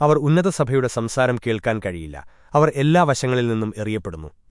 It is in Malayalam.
അവർ ഉന്നതസഭയുടെ സംസാരം കേൾക്കാൻ കഴിയില്ല. അവർ എല്ലാ വശങ്ങളിൽ നിന്നും എറിയപ്പെടുന്നു.